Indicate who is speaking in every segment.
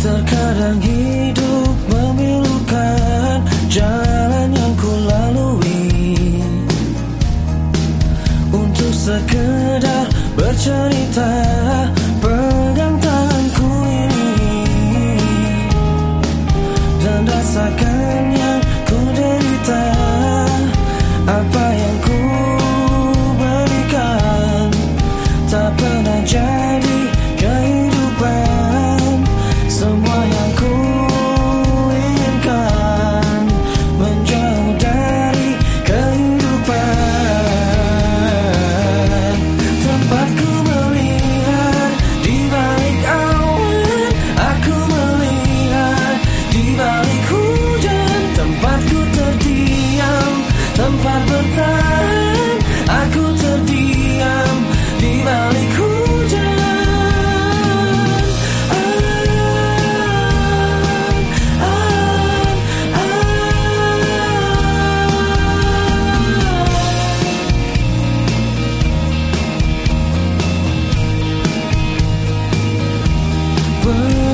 Speaker 1: Terkadang hidup memilukan jalan yang ku lalui. Untuk sekedar bercerita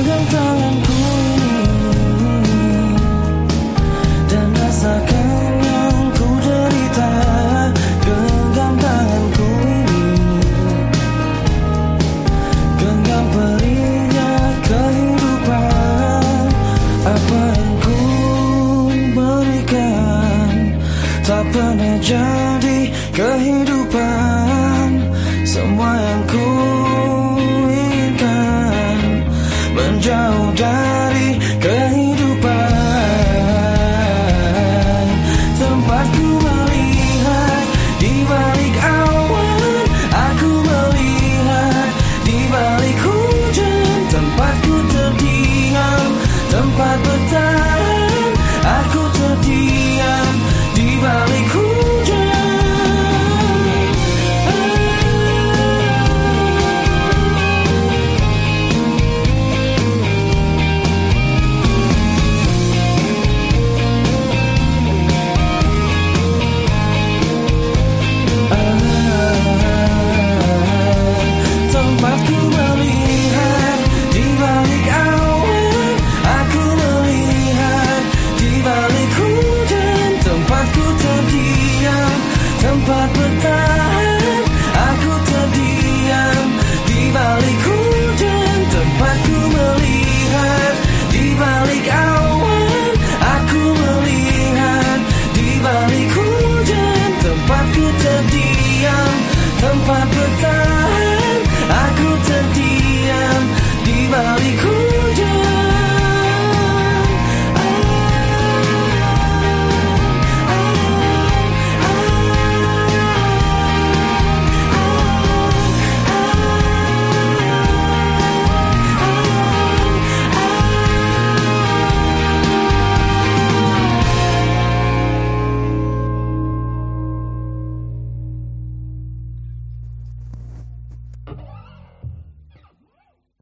Speaker 1: yang. menjauh dari I'll cool.